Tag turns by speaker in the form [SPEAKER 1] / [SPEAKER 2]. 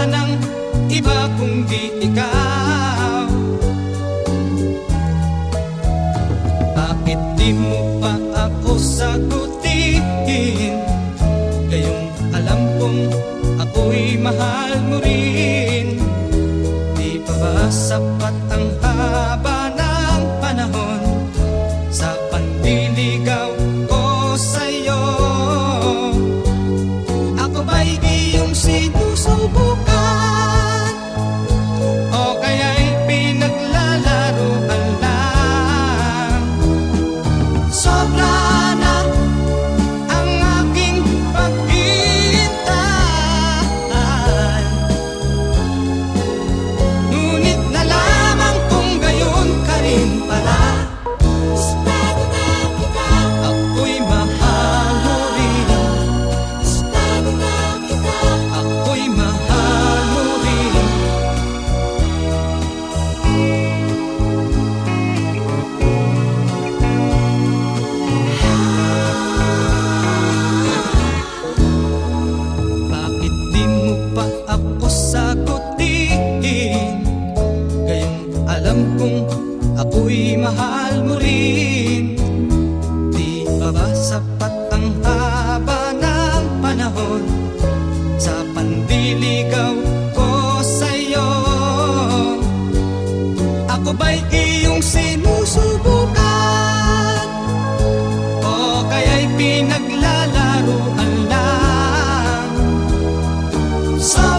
[SPEAKER 1] wala nang iba kundi ikaw. Bakit di mo pa ako sagutin? Gayong alam kong ako'y mahal mo rin. Di pa ba sapat ang haba ng panahon? Sa panliligaw Alam kong ako'y mahal mo rin. Di pa ba sapat ang haba ng panahon Sa pandiligaw ko sa'yo? Ako ba'y iyong sinusubukan? O kaya'y pinaglalaroan lang? Sa